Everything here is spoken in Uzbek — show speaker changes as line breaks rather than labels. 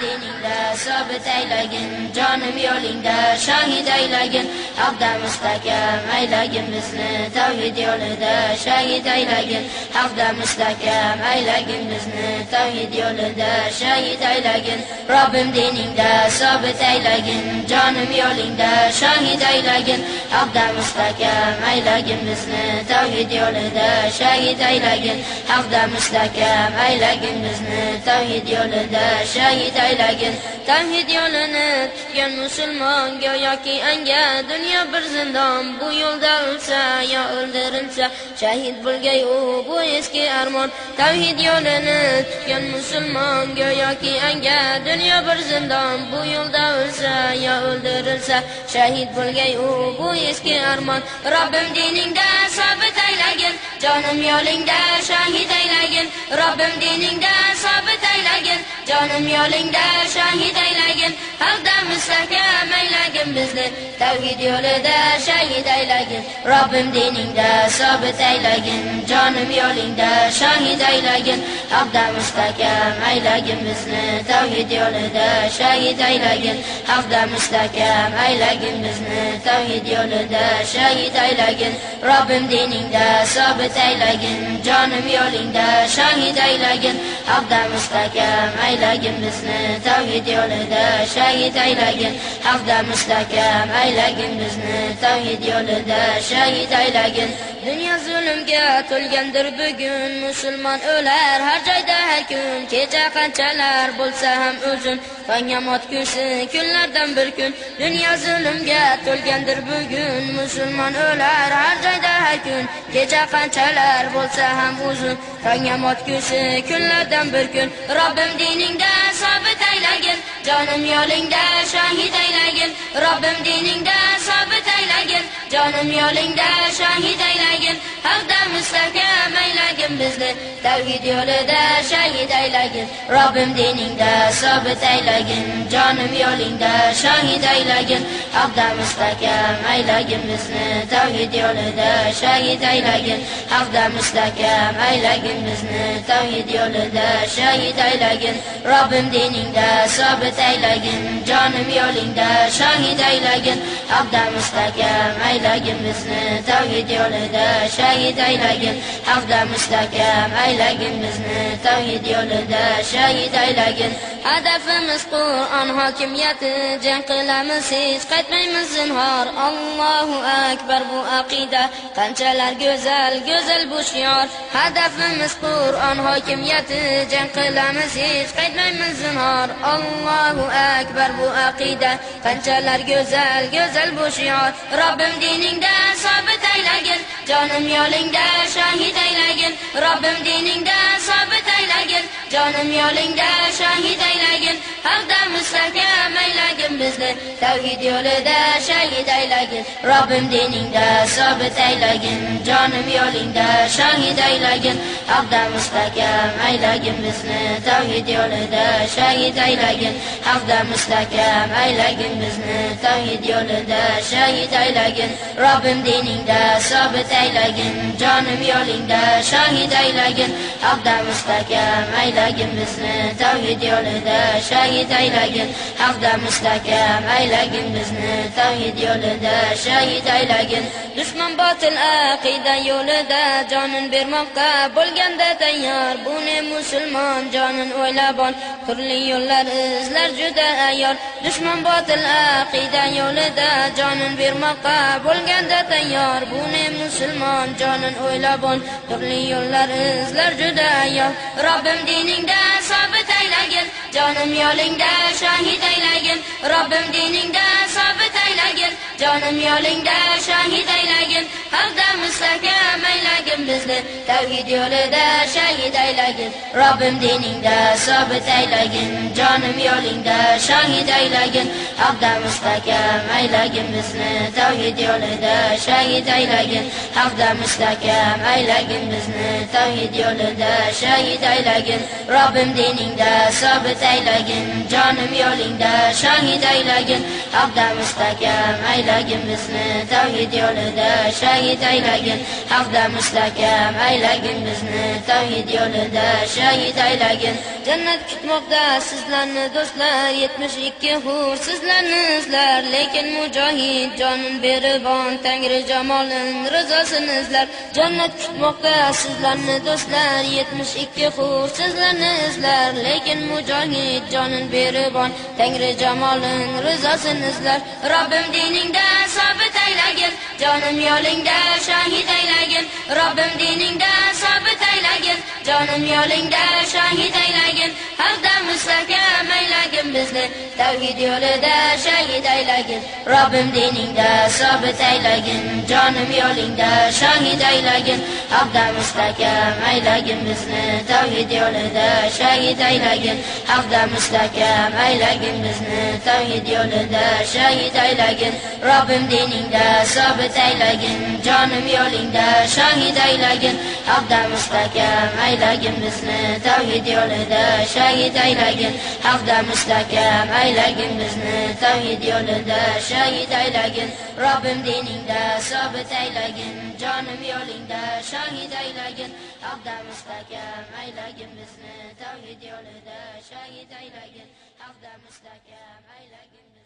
diningda sobit aylagin jonim yo'lingda shohid aylagin. Haqda mustahkam aylagin bizni tavhid yo'lida shahid aylagin. Haqda mustahkam aylagin bizni tavhid yo'lida shahid aylagin. Robbim diningda sobit aylagin jonim yo'lingda shahid aylagin. Haqda mustahkam aylagin bizni tavhid yo'lida shahid aylagin. Haqda mustahkam aylagin bizni tavhid yo'lida shahid aylagin. Tavhid yo'lini tutgan musulmon go'yoki anga dunyo bir zindon. Bu yo'lda o'lsa yo o'ldirilsa shahid bo'lgay u bu eski armon. Tavhid yo'lini tutgan musulmon go'yoki anga dunyo bir zindon. Bu yo'lda o'lsa yo o'ldirilsa shahid bo'lgay u bu eski armon. Robbim diningda sobit aylagin jonim yo'lingda shahid aylagin. Robbim diningda sobit aylagin jonim yo'lingda shahid aylagin haqda mustahkam aylagin bizni. Tavhid yo'lida shahid aylagin robbim diningda sobit aylagin. Jonim yo'lingda shahid aylagin haqda mustahkam aylagin bizni. Tavhid yo'lida shahid aylagin haqda mustahkam aylagin bizni. Tavhid yo'lida shahid aylagin robbim diningda sobit aylagin. Jonim yo'lingda shahid aylagin haqda mustahkam aylagin bizni tavhid yo'lida shahid aylagin haqda mustahkam aylagin bizni tavhid yo'lida shahid aylagin dunyo zulmga to'lgandir bugun. Musulmon o'lar har joyda har kun. Kecha qanchalar bo'lsa ham uzun tongga motkusi kunlardan bir kun. Dunyo zulmga to'lgandir bugun. Musulmon o'lar har joyda har kun. Kecha qanchalar bo'lsa ham uzun tongga motkusi kunlardan bir kun. Robbim diningda sobit aylagin. Jonim yo'lingda shahid aylagin. Robbim diningda sobit aylagin jonim yo'lingda shahid aylagin haqda mustahkam aylagin bizni tavhid yo'lida shahid aylagin. Robbim diningda sobit aylagin jonim yo'lingda shahid aylagin. Haqda mustahkam aylagin bizni tavhid yo'lida shahid aylagin. Haqda mustahkam aylagin bizni tavhid yo'lida shahid aylagin. Robbim diningda sobit aylagin jonim yo'lingda shahid aylagin. Haqda mustahkam aylagin bizni tavhid yo'lida shahid aylagin haqda mustakam aylagin bizni tavhid yo'lida shahid aylagin hadafimiz qur'on hokimiyati jang qilamiz hech qaytmaymiz zinhor. Allohu akbar bu aqida. Qanchalar go'zal go'zal bu shior. Hadafimiz qur'on hokimiyati jang qilamiz hech qaytmaymiz zinhor. Allohu akbar bu aqida. Qanchalar go'zal go'zal bu shior. Robbim diningda sobit aylagin jonim yo'lingda shahid aylagin. Robbim diningda jonim yo'lingda shahid aylagin haqda mustahkam aylagin bizni. Tavhid yo'lida shahid aylagin robbim diningda sobit aylagin. Jonim yo'lingda shahid aylagin haqda mustahkam aylagin bizni. Tavhid yo'lida shahid aylagin haqda mustahkam aylagin bizni. Tavhid yo'lida shahid aylagin robbim diningda sobit aylagin. Jonim yo'lingda shahid aylagin haqda mustahkam aylagin bizni tavhid yo'lida shahid aylagin. Haqda mustahkam aylagin bizni tavhid yo'lida shahid aylagin. Dushman botil aqida yo'lida jonin bermoqqa bo'lganda tayyor. Bu ne musulmon jonin o'ylab ol turli yo'llar izlar juda ayyor dushman botil aqida yo'lida jonin bermoqqa bo'lganda tayyor. Bu ne musulmon jonin o'ylab ol turli yo'llar izlar juda ayyor robbim diningda sobit aylagin jonim yo'lingda shohid aylagin. Robbim diningda sobit aylagin jonim yo'lingda shohid aylagin. Haqda mustahkam bizni tavhid yo'lida shahid aylagin. Robbim diningda sobit aylagin jonim yo'lingda shahid aylagin. Haqda mustahkam aylagin bizni tavhid yo'lida shahid aylagin. Haqda mustahkam aylagin bizni tavhid yo'lida shahid aylagin. Robbim diningda sobit aylagin jonim yo'lingda shahid aylagin. Haqda mustahkam aylagin aylagin bizni tavhid yo'lida shahid aylagin. Haqda mustahkam aylagin bizni tavhid yo'lida shahid aylagin jannat kutmoqda sizlarni do'stlar yetmish ikki hur sizlarni izlar lekin mujohid jonin beribon tangri jamolin rizosini izlar jannat kutmoqda sizlarni do'stlar yetmish ikki hur sizlarni izlar lekin mujohid jonin beribon tangri jamolin rizosini izlar robbim diningda sobit aylagin jonim yo'lingda shahid jonim yo'lingda shahid aylagin haqda mustahkam bizni tavhid yo'lida shahid aylagin. Robbim diningda sobit aylagin. Jonim yo'lingda shahid aylagin. Haqda mustahkam aylagin bizni tavhid yo'lida shahid aylagin. Haqda mustahkam aylagin bizni tavhid yo'lida shahid aylagin. Robbim diningda sobit aylagin. Jonim yo'lingda shahid aylagin. Haqda mustahkam aylagin bizni tavhid yo'lida shahid aylagin. Haqda mustahkam aylagin bizni tavhid yo'lida shahid aylagin. Robbim diningda sobit aylagin jonim yo'lingda shahid aylagin. Haqda mustahkam aylagin bizni tavhid yo'lida shahid aylagin. Haqda mustahkam aylagin